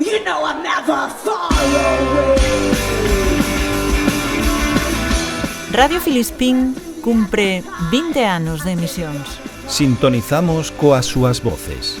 You know I'm never far away. Radio Filispín cumpre 20 anos de emisións. Sintonizamos coas súas voces.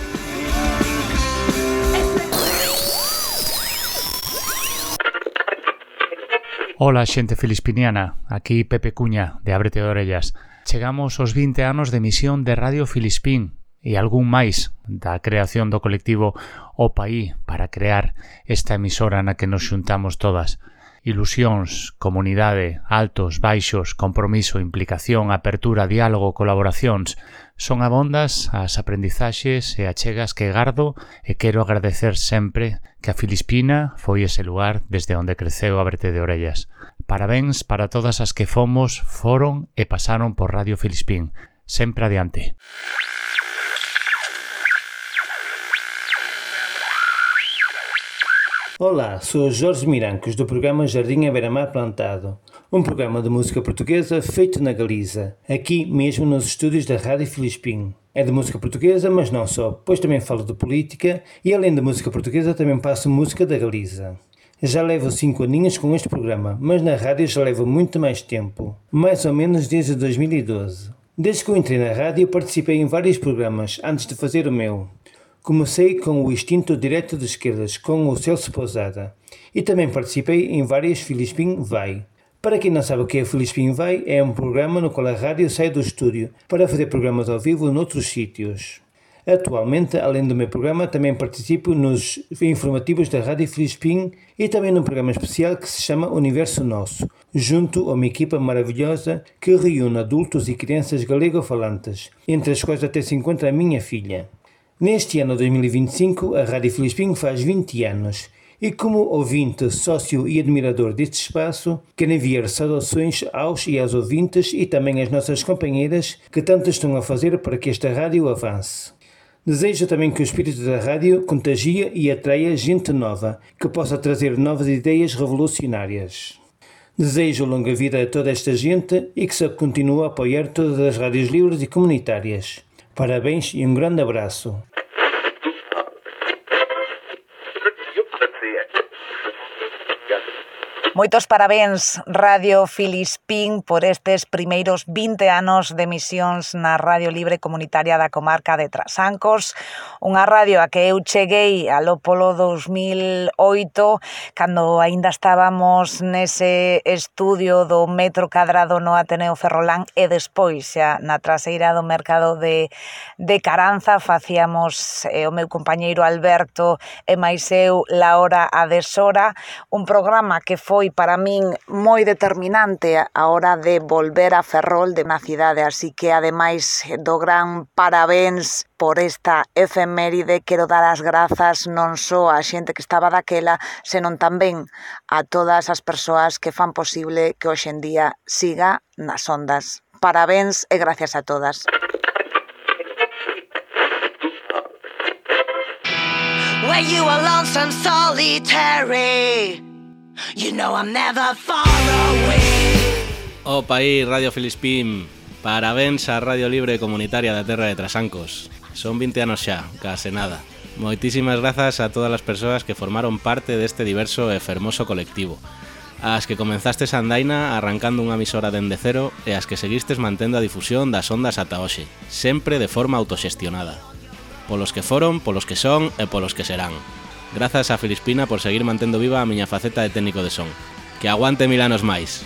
Ola xente filispiniana, aquí Pepe Cuña de Ábrete de Orellas. Chegamos aos 20 anos de emisión de Radio Filispín, e algún máis da creación do colectivo O Paí para crear esta emisora na que nos xuntamos todas. Ilusións, comunidade, altos, baixos, compromiso, implicación, apertura, diálogo, colaboracións, son abondas as aprendizaxes e achegas que gardo e quero agradecer sempre que a Filispina foi ese lugar desde onde creceu a Brete de Orellas. Parabéns para todas as que fomos, foron e pasaron por Radio Filispín. Sempre adiante. Olá, sou Jorge Mirancos do programa Jardim a Beira-Mar Plantado, um programa de música portuguesa feito na Galiza, aqui mesmo nos estúdios da Rádio Filispim. É de música portuguesa, mas não só, pois também falo de política e além da música portuguesa também passo música da Galiza. Já levo 5 aninhos com este programa, mas na rádio já levo muito mais tempo, mais ou menos desde 2012. Desde que eu entrei na rádio participei em vários programas antes de fazer o meu. Comecei com o Instinto Direto de Esquerdas, com o Celso Pousada, e também participei em várias Filispim Vai. Para quem não sabe o que é Filispim Vai, é um programa no qual a rádio sai do estúdio para fazer programas ao vivo noutros sítios. Atualmente, além do meu programa, também participo nos informativos da Rádio Filispim e também num programa especial que se chama Universo Nosso, junto a uma equipa maravilhosa que reúne adultos e crianças galego-falantes, entre as quais até se encontra a minha filha. Neste ano 2025, a Rádio Filispim faz 20 anos e, como ouvinte, sócio e admirador deste espaço, quero enviar saudações aos e às ouvintes e também às nossas companheiras que tanto estão a fazer para que esta rádio avance. Desejo também que o espírito da rádio contagie e atraia gente nova, que possa trazer novas ideias revolucionárias. Desejo longa vida a toda esta gente e que se continue a apoiar todas as rádios livres e comunitárias. Parabéns e um grande abraço. Got the Moitos parabéns Radio Filispín por estes primeiros 20 anos de emisións na Radio Libre Comunitaria da Comarca de Trasancos, unha radio a que eu cheguei alo polo 2008 cando aínda estábamos nese estudio do metro cadrado no Ateneo Ferrolán e despois xa na traseira do mercado de, de Caranza facíamos eh, o meu compañeiro Alberto e máis eu la hora a Adesora, un programa que foi foi para min moi determinante a hora de volver a Ferrol de na cidade, así que ademais do gran parabéns por esta efeméride quero dar as grazas non só á xente que estaba daquela, senón tamén a todas as persoas que fan posible que hoxendía siga nas ondas. Parabéns e gracias a todas. where you are lonesome, solitary. You know I'm never far away. Opa aí, Radio Filispín. Parabéns á Radio Libre Comunitaria da Terra de Trasancos. Son 20 anos xa, case nada. Moitísimas grazas a todas as persoas que formaron parte deste diverso e fermoso colectivo as que comenzastes a andaina arrancando unha emisora dende cero e as que seguistes mantendo a difusión das ondas ata hoxe, sempre de forma autoxestionada. Polos que foron, polos que son e polos que serán. Grazas a Filispina por seguir mantendo viva a miña faceta de técnico de son. Que aguante mil anos máis.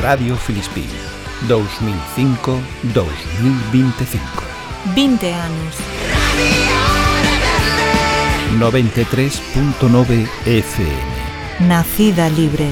Radio Filispín 2005-2025 20 anos 93.9 FM Nacida libre